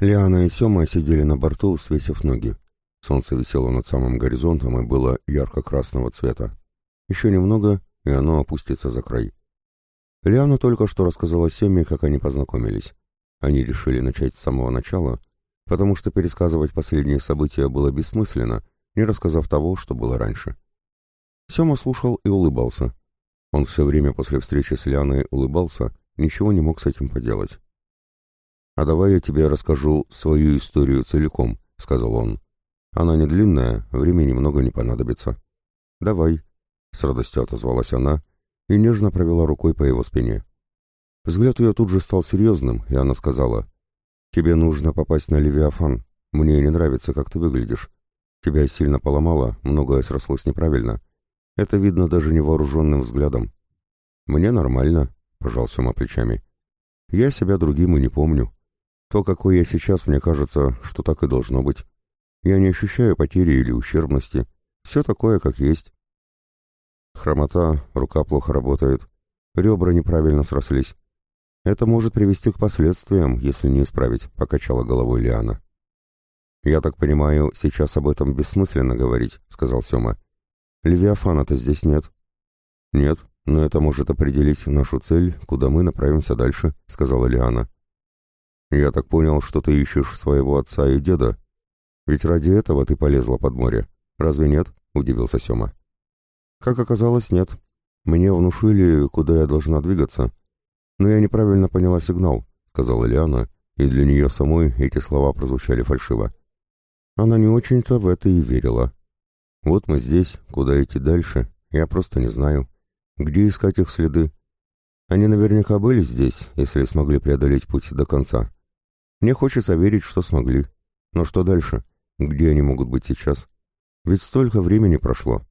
Лиана и Сема сидели на борту, свесив ноги. Солнце висело над самым горизонтом и было ярко-красного цвета. Еще немного, и оно опустится за край. Лиана только что рассказала Семе, как они познакомились. Они решили начать с самого начала, потому что пересказывать последние события было бессмысленно, не рассказав того, что было раньше. Сема слушал и улыбался. Он все время после встречи с Лианой улыбался, ничего не мог с этим поделать. «А давай я тебе расскажу свою историю целиком», — сказал он. «Она не длинная, времени много не понадобится». «Давай», — с радостью отозвалась она и нежно провела рукой по его спине. Взгляд ее тут же стал серьезным, и она сказала, «Тебе нужно попасть на Левиафан. Мне не нравится, как ты выглядишь. Тебя сильно поломало, многое срослось неправильно. Это видно даже невооруженным взглядом». «Мне нормально», — пожал Сема плечами. «Я себя другим и не помню. То, какой я сейчас, мне кажется, что так и должно быть. Я не ощущаю потери или ущербности. Все такое, как есть. Хромота, рука плохо работает, ребра неправильно срослись. Это может привести к последствиям, если не исправить, покачала головой Лиана. Я так понимаю, сейчас об этом бессмысленно говорить, сказал Сёма. Левиафана-то здесь нет. Нет, но это может определить нашу цель, куда мы направимся дальше, сказала Лиана. Я так понял, что ты ищешь своего отца и деда. Ведь ради этого ты полезла под море. Разве нет? удивился Сёма. Как оказалось, нет. Мне внушили, куда я должна двигаться. Но я неправильно поняла сигнал, сказала Лиана, и для нее самой эти слова прозвучали фальшиво. Она не очень-то в это и верила. Вот мы здесь, куда идти дальше, я просто не знаю. Где искать их следы? Они наверняка были здесь, если смогли преодолеть путь до конца. Мне хочется верить, что смогли. Но что дальше? Где они могут быть сейчас? Ведь столько времени прошло.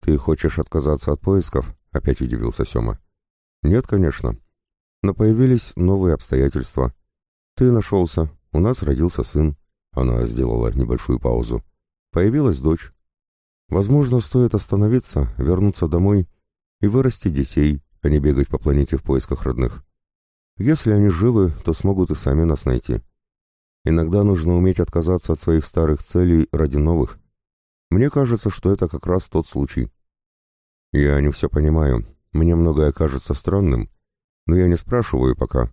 «Ты хочешь отказаться от поисков?» — опять удивился Сёма. «Нет, конечно. Но появились новые обстоятельства. Ты нашелся, у нас родился сын». Она сделала небольшую паузу. «Появилась дочь. Возможно, стоит остановиться, вернуться домой и вырасти детей, а не бегать по планете в поисках родных. Если они живы, то смогут и сами нас найти. Иногда нужно уметь отказаться от своих старых целей ради новых. Мне кажется, что это как раз тот случай. Я не все понимаю. Мне многое кажется странным, но я не спрашиваю пока.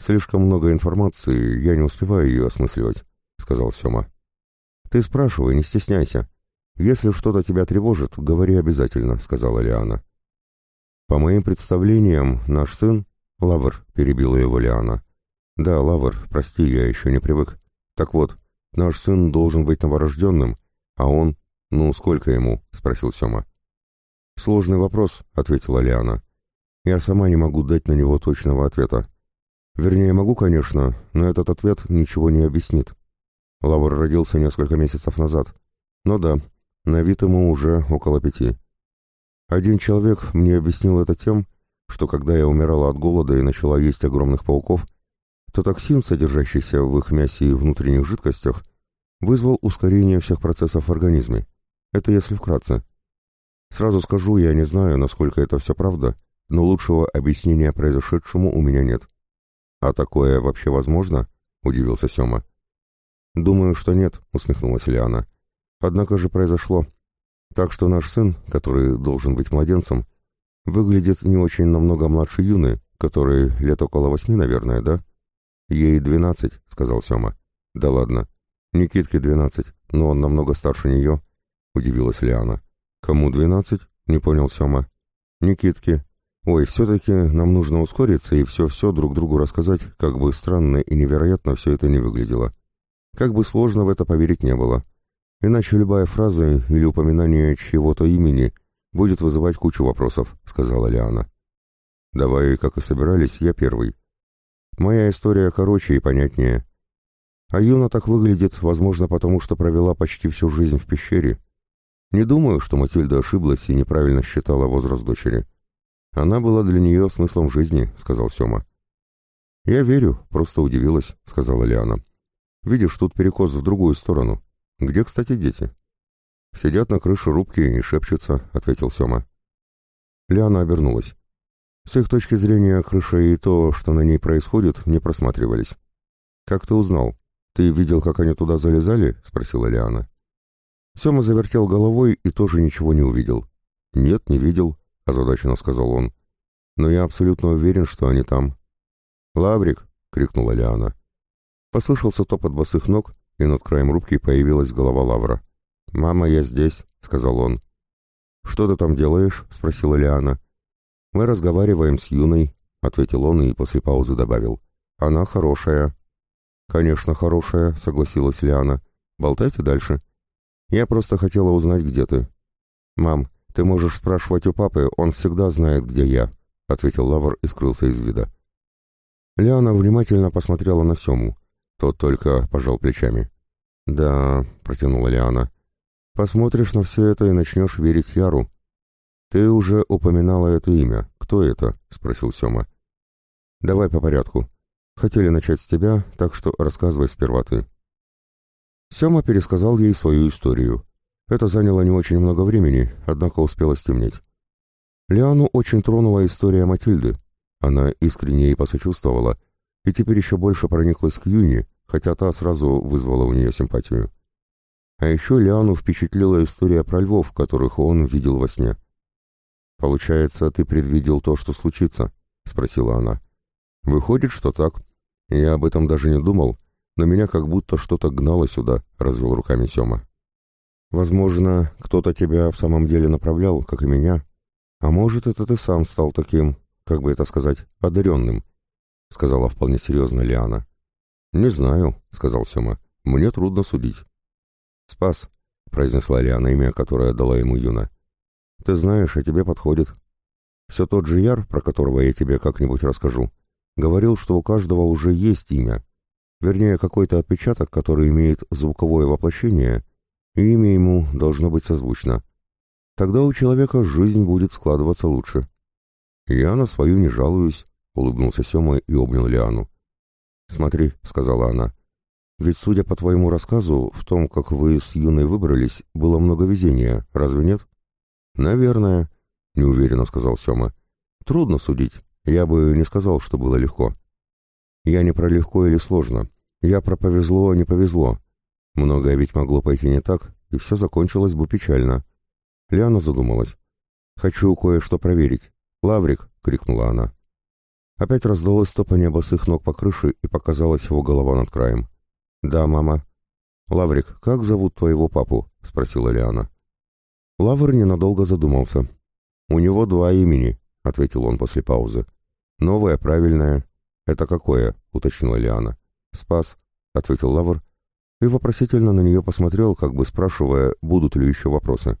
Слишком много информации, я не успеваю ее осмысливать, — сказал Сема. Ты спрашивай, не стесняйся. Если что-то тебя тревожит, говори обязательно, — сказала Лиана. По моим представлениям, наш сын... Лавр, — перебила его Лиана. Да, Лавр, прости, я еще не привык. Так вот, наш сын должен быть новорожденным, а он «Ну, сколько ему?» — спросил Сема. «Сложный вопрос», — ответила Лиана. «Я сама не могу дать на него точного ответа. Вернее, могу, конечно, но этот ответ ничего не объяснит. Лавр родился несколько месяцев назад. Но да, на вид ему уже около пяти. Один человек мне объяснил это тем, что когда я умирала от голода и начала есть огромных пауков, то токсин, содержащийся в их мясе и внутренних жидкостях, вызвал ускорение всех процессов в организме. Это если вкратце. Сразу скажу, я не знаю, насколько это все правда, но лучшего объяснения произошедшему у меня нет. «А такое вообще возможно?» — удивился Сема. «Думаю, что нет», — усмехнулась Лиана. «Однако же произошло. Так что наш сын, который должен быть младенцем, выглядит не очень намного младше Юны, который лет около восьми, наверное, да?» «Ей двенадцать», — сказал Сема. «Да ладно. Никитке двенадцать, но он намного старше нее. — удивилась Лиана. «Кому двенадцать?» — не понял Сёма. «Никитке. Ой, все-таки нам нужно ускориться и все-все друг другу рассказать, как бы странно и невероятно все это не выглядело. Как бы сложно в это поверить не было. Иначе любая фраза или упоминание чьего-то имени будет вызывать кучу вопросов», — сказала Лиана. «Давай, как и собирались, я первый. Моя история короче и понятнее. А Юна так выглядит, возможно, потому что провела почти всю жизнь в пещере, не думаю, что Матильда ошиблась и неправильно считала возраст дочери. Она была для нее смыслом жизни, сказал Сема. Я верю, просто удивилась, сказала Лиана. Видишь, тут перекос в другую сторону. Где, кстати, дети? Сидят на крыше рубки и шепчутся, ответил Сема. Лиана обернулась. С их точки зрения, крыша и то, что на ней происходит, не просматривались. «Как ты узнал?» «Ты видел, как они туда залезали?» — спросила Лиана. Сема завертел головой и тоже ничего не увидел. «Нет, не видел», — озадаченно сказал он. «Но я абсолютно уверен, что они там». «Лаврик!» — крикнула Лиана. Послышался топот босых ног, и над краем рубки появилась голова Лавра. «Мама, я здесь», — сказал он. «Что ты там делаешь?» — спросила Лиана. «Мы разговариваем с Юной», — ответил он и после паузы добавил. «Она хорошая». «Конечно, хорошая», — согласилась Лиана. «Болтайте дальше». «Я просто хотела узнать, где ты». «Мам, ты можешь спрашивать у папы, он всегда знает, где я», — ответил Лавр и скрылся из вида. Лиана внимательно посмотрела на Сему. Тот только пожал плечами. «Да», — протянула Лиана, — «посмотришь на все это и начнешь верить Яру». «Ты уже упоминала это имя. Кто это?» — спросил Сема. «Давай по порядку. Хотели начать с тебя, так что рассказывай сперва ты». Сема пересказал ей свою историю. Это заняло не очень много времени, однако успело стемнеть. Лиану очень тронула история Матильды. Она искренне ей посочувствовала, и теперь еще больше прониклась к Юне, хотя та сразу вызвала у нее симпатию. А еще Лиану впечатлила история про львов, которых он видел во сне. «Получается, ты предвидел то, что случится?» — спросила она. «Выходит, что так. Я об этом даже не думал, но меня как будто что-то гнало сюда», — развел руками Сема. «Возможно, кто-то тебя в самом деле направлял, как и меня. А может, это ты сам стал таким, как бы это сказать, одаренным», — сказала вполне серьезно Лиана. «Не знаю», — сказал Сема. «Мне трудно судить». «Спас», — произнесла Лиана имя, которое дала ему Юна. «Ты знаешь, а тебе подходит. Все тот же Яр, про которого я тебе как-нибудь расскажу, говорил, что у каждого уже есть имя, вернее, какой-то отпечаток, который имеет звуковое воплощение, и имя ему должно быть созвучно. Тогда у человека жизнь будет складываться лучше». «Я на свою не жалуюсь», — улыбнулся Сема и обнял Лиану. «Смотри», — сказала она, — «ведь, судя по твоему рассказу, в том, как вы с Юной выбрались, было много везения, разве нет?» «Наверное», — неуверенно сказал Сема. «Трудно судить. Я бы не сказал, что было легко». «Я не про легко или сложно. Я про повезло, не повезло. Многое ведь могло пойти не так, и все закончилось бы печально». Лиана задумалась. «Хочу кое-что проверить. Лаврик!» — крикнула она. Опять раздалось топание босых ног по крыше и показалась его голова над краем. «Да, мама». «Лаврик, как зовут твоего папу?» — спросила Лиана. Лавр ненадолго задумался. «У него два имени», — ответил он после паузы. «Новое, правильное». «Это какое?» — уточнила Лиана. «Спас», — ответил Лавр, и вопросительно на нее посмотрел, как бы спрашивая, будут ли еще вопросы.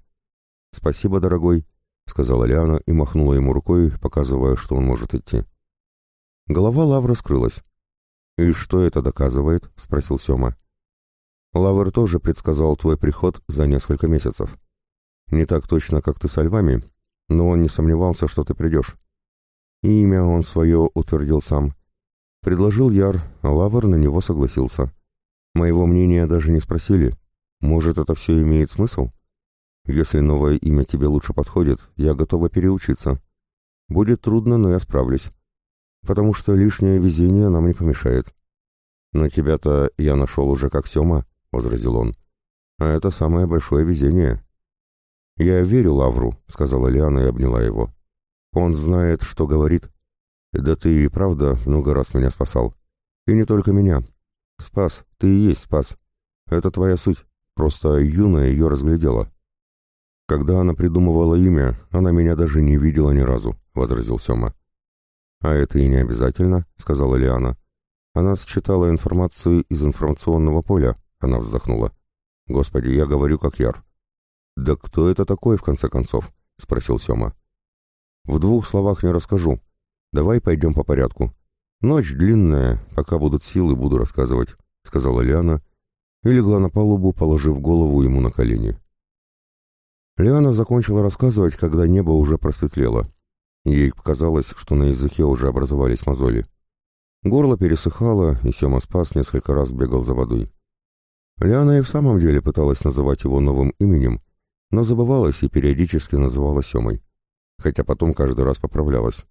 «Спасибо, дорогой», — сказала Лиана и махнула ему рукой, показывая, что он может идти. Голова Лавра скрылась. «И что это доказывает?» — спросил Сема. «Лавр тоже предсказал твой приход за несколько месяцев. Не так точно, как ты со львами, но он не сомневался, что ты придешь. И имя он свое утвердил сам. Предложил Яр, а Лавр на него согласился. Моего мнения даже не спросили. Может, это все имеет смысл? Если новое имя тебе лучше подходит, я готова переучиться. Будет трудно, но я справлюсь потому что лишнее везение нам не помешает. Но тебя-то я нашел уже как Сема, — возразил он. А это самое большое везение. Я верю Лавру, — сказала Лиана и обняла его. Он знает, что говорит. Да ты и правда много раз меня спасал. И не только меня. Спас, ты и есть спас. Это твоя суть. Просто юная ее разглядела. Когда она придумывала имя, она меня даже не видела ни разу, — возразил Сема. «А это и не обязательно», — сказала Лиана. «Она считала информацию из информационного поля», — она вздохнула. «Господи, я говорю как Яр». «Да кто это такой, в конце концов?» — спросил Сема. «В двух словах не расскажу. Давай пойдем по порядку. Ночь длинная, пока будут силы, буду рассказывать», — сказала Лиана и легла на палубу, положив голову ему на колени. Лиана закончила рассказывать, когда небо уже просветлело. Ей показалось, что на языке уже образовались мозоли. Горло пересыхало, и Сема Спас несколько раз бегал за водой. Лиана и в самом деле пыталась называть его новым именем, но забывалась и периодически называла Семой, хотя потом каждый раз поправлялась.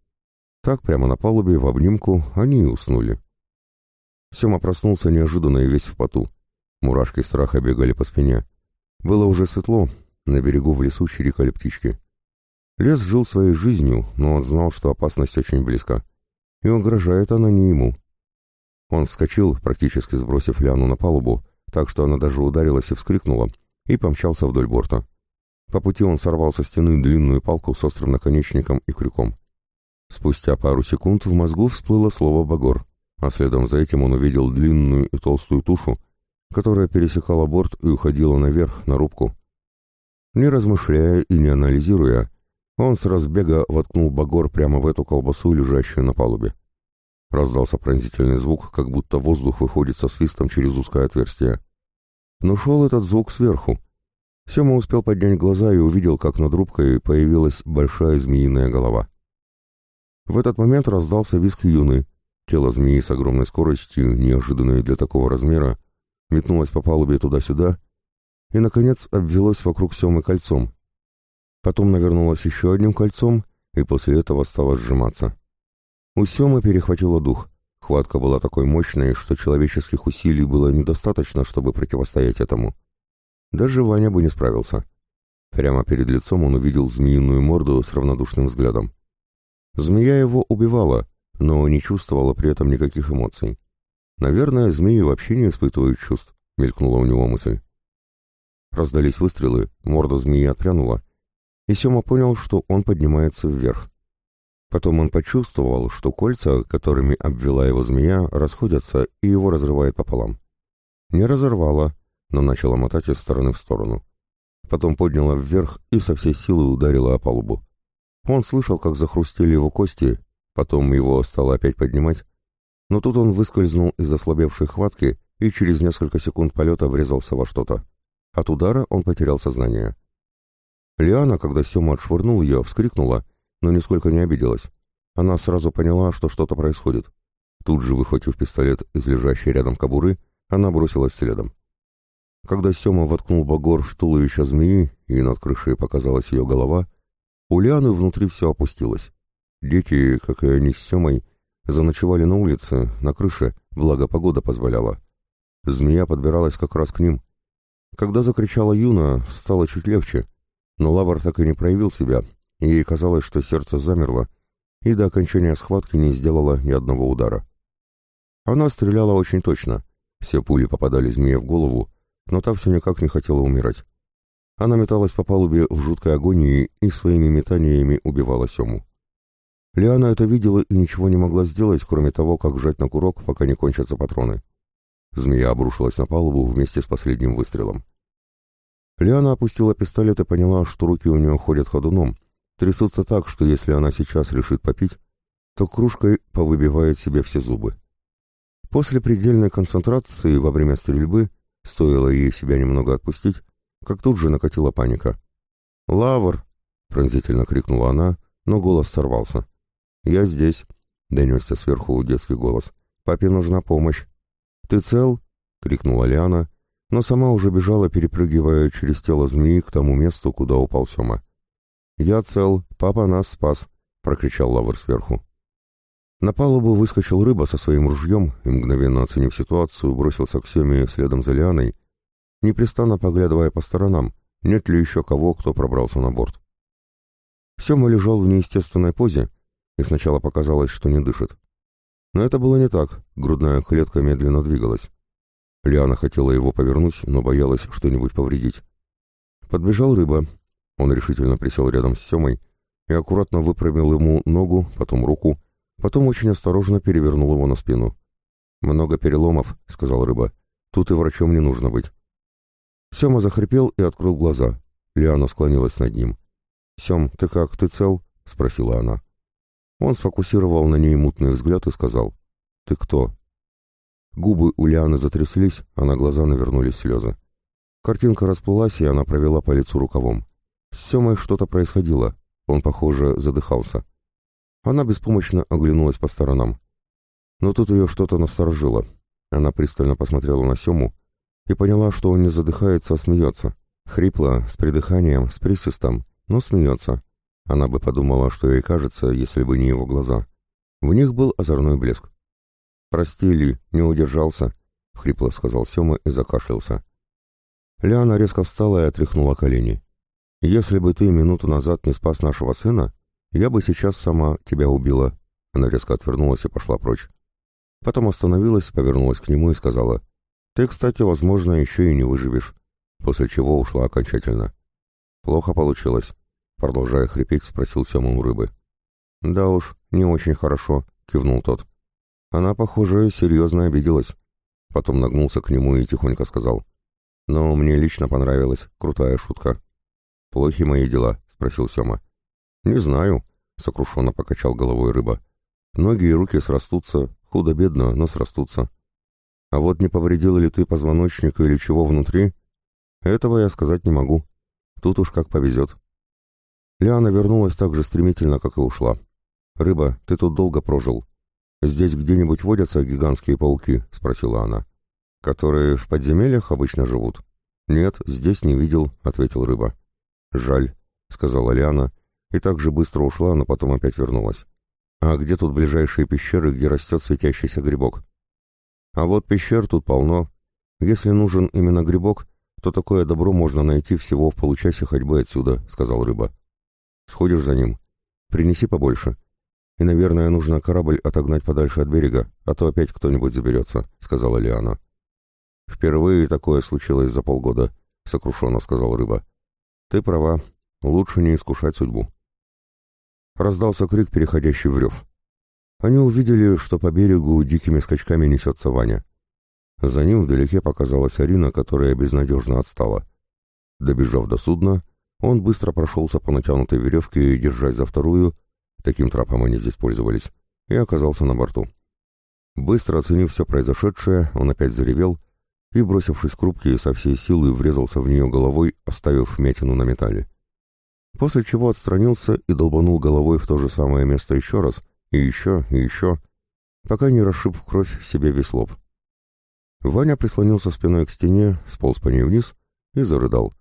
Так прямо на палубе, в обнимку, они и уснули. Сема проснулся неожиданно и весь в поту. Мурашки страха бегали по спине. Было уже светло, на берегу в лесу чирикали птички. Лес жил своей жизнью, но он знал, что опасность очень близка. И угрожает она не ему. Он вскочил, практически сбросив Ляну на палубу, так что она даже ударилась и вскрикнула, и помчался вдоль борта. По пути он сорвал со стены длинную палку с острым наконечником и крюком. Спустя пару секунд в мозгу всплыло слово «багор», а следом за этим он увидел длинную и толстую тушу, которая пересекала борт и уходила наверх, на рубку. Не размышляя и не анализируя, он с разбега воткнул багор прямо в эту колбасу, лежащую на палубе. Раздался пронзительный звук, как будто воздух выходит со свистом через узкое отверстие. Но шел этот звук сверху. Сема успел поднять глаза и увидел, как над рубкой появилась большая змеиная голова. В этот момент раздался визг юны. Тело змеи с огромной скоростью, неожиданной для такого размера, метнулось по палубе туда-сюда и, наконец, обвелось вокруг Семы кольцом. Потом навернулось еще одним кольцом и после этого стало сжиматься. У Семы перехватило дух. Хватка была такой мощной, что человеческих усилий было недостаточно, чтобы противостоять этому. Даже Ваня бы не справился. Прямо перед лицом он увидел змеиную морду с равнодушным взглядом. Змея его убивала, но не чувствовала при этом никаких эмоций. Наверное, змеи вообще не испытывают чувств, мелькнула у него мысль. Раздались выстрелы, морда змеи отпрянула, и Сема понял, что он поднимается вверх. Потом он почувствовал, что кольца, которыми обвела его змея, расходятся и его разрывает пополам. Не разорвало, но начала мотать из стороны в сторону. Потом подняла вверх и со всей силы ударила о палубу. Он слышал, как захрустели его кости, потом его стало опять поднимать, но тут он выскользнул из ослабевшей хватки и через несколько секунд полета врезался во что-то. От удара он потерял сознание. Лиана, когда Сема отшвырнул ее, вскрикнула но нисколько не обиделась. Она сразу поняла, что что-то происходит. Тут же, выхватив пистолет из лежащей рядом кобуры, она бросилась следом. Когда Сема воткнул багор в туловище змеи, и над крышей показалась ее голова, у Лианы внутри все опустилось. Дети, как и они с Семой, заночевали на улице, на крыше, благо погода позволяла. Змея подбиралась как раз к ним. Когда закричала Юна, стало чуть легче, но Лавр так и не проявил себя, Ей казалось, что сердце замерло, и до окончания схватки не сделала ни одного удара. Она стреляла очень точно. Все пули попадали змее в голову, но та все никак не хотела умирать. Она металась по палубе в жуткой агонии и своими метаниями убивала Сему. Лиана это видела и ничего не могла сделать, кроме того, как сжать на курок, пока не кончатся патроны. Змея обрушилась на палубу вместе с последним выстрелом. Лиана опустила пистолет и поняла, что руки у нее ходят ходуном, Трясутся так, что если она сейчас решит попить, то кружкой повыбивает себе все зубы. После предельной концентрации во время стрельбы, стоило ей себя немного отпустить, как тут же накатила паника. «Лавр!» — пронзительно крикнула она, но голос сорвался. «Я здесь!» — донесся сверху детский голос. «Папе нужна помощь!» «Ты цел?» — крикнула Лиана, но сама уже бежала, перепрыгивая через тело змеи к тому месту, куда упал Сема. «Я цел, папа нас спас», — прокричал Лавр сверху. На палубу выскочил рыба со своим ружьем и, мгновенно оценив ситуацию, бросился к Семе следом за Лианой, непрестанно поглядывая по сторонам, нет ли еще кого, кто пробрался на борт. Сема лежал в неестественной позе, и сначала показалось, что не дышит. Но это было не так, грудная клетка медленно двигалась. Лиана хотела его повернуть, но боялась что-нибудь повредить. Подбежал рыба, он решительно присел рядом с Семой и аккуратно выпрямил ему ногу, потом руку, потом очень осторожно перевернул его на спину. «Много переломов», — сказал рыба. «Тут и врачом не нужно быть». Сема захрипел и открыл глаза. Лиана склонилась над ним. «Сем, ты как, ты цел?» — спросила она. Он сфокусировал на ней мутный взгляд и сказал. «Ты кто?» Губы у Лианы затряслись, а на глаза навернулись слезы. Картинка расплылась, и она провела по лицу рукавом. С Семой что-то происходило, он, похоже, задыхался. Она беспомощно оглянулась по сторонам. Но тут ее что-то насторожило. Она пристально посмотрела на Сему и поняла, что он не задыхается, а смеется. Хрипло, с придыханием, с присвистом, но смеется. Она бы подумала, что ей кажется, если бы не его глаза. В них был озорной блеск. «Прости, Ли, не удержался», — хрипло сказал Сема и закашлялся. Лиана резко встала и отряхнула колени. «Если бы ты минуту назад не спас нашего сына, я бы сейчас сама тебя убила». Она резко отвернулась и пошла прочь. Потом остановилась, повернулась к нему и сказала, «Ты, кстати, возможно, еще и не выживешь», после чего ушла окончательно. «Плохо получилось», — продолжая хрипеть, спросил Сема у рыбы. «Да уж, не очень хорошо», — кивнул тот. Она, похоже, серьезно обиделась. Потом нагнулся к нему и тихонько сказал. «Но мне лично понравилась. Крутая шутка». «Плохи мои дела?» — спросил Сема. «Не знаю», — сокрушенно покачал головой рыба. «Ноги и руки срастутся, худо-бедно, но срастутся. А вот не повредил ли ты позвоночник или чего внутри, этого я сказать не могу. Тут уж как повезет». Лиана вернулась так же стремительно, как и ушла. «Рыба, ты тут долго прожил. Здесь где-нибудь водятся гигантские пауки?» — спросила она. «Которые в подземельях обычно живут?» «Нет, здесь не видел», — ответил рыба. «Жаль», — сказала Лиана, и так же быстро ушла, но потом опять вернулась. «А где тут ближайшие пещеры, где растет светящийся грибок?» «А вот пещер тут полно. Если нужен именно грибок, то такое добро можно найти всего в получасе ходьбы отсюда», — сказал рыба. «Сходишь за ним. Принеси побольше. И, наверное, нужно корабль отогнать подальше от берега, а то опять кто-нибудь заберется», — сказала Лиана. «Впервые такое случилось за полгода», — сокрушенно сказал рыба. «Ты права, лучше не искушать судьбу». Раздался крик, переходящий в рев. Они увидели, что по берегу дикими скачками несется Ваня. За ним вдалеке показалась Арина, которая безнадежно отстала. Добежав до судна, он быстро прошелся по натянутой веревке, держась за вторую, таким трапом они здесь пользовались, и оказался на борту. Быстро оценив все произошедшее, он опять заревел и, бросившись к рубке, со всей силы врезался в нее головой, оставив вмятину на металле. После чего отстранился и долбанул головой в то же самое место еще раз, и еще, и еще, пока не расшиб кровь себе весь лоб. Ваня прислонился спиной к стене, сполз по ней вниз и зарыдал.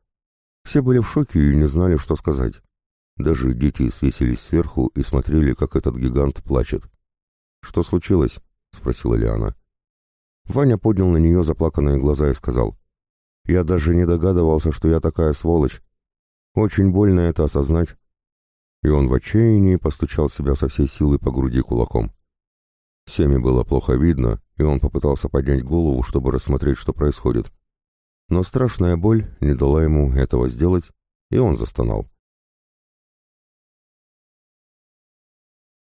Все были в шоке и не знали, что сказать. Даже дети свесились сверху и смотрели, как этот гигант плачет. «Что случилось?» — спросила Лиана. Ваня поднял на нее заплаканные глаза и сказал, «Я даже не догадывался, что я такая сволочь. Очень больно это осознать». И он в отчаянии постучал себя со всей силы по груди кулаком. Семе было плохо видно, и он попытался поднять голову, чтобы рассмотреть, что происходит. Но страшная боль не дала ему этого сделать, и он застонал.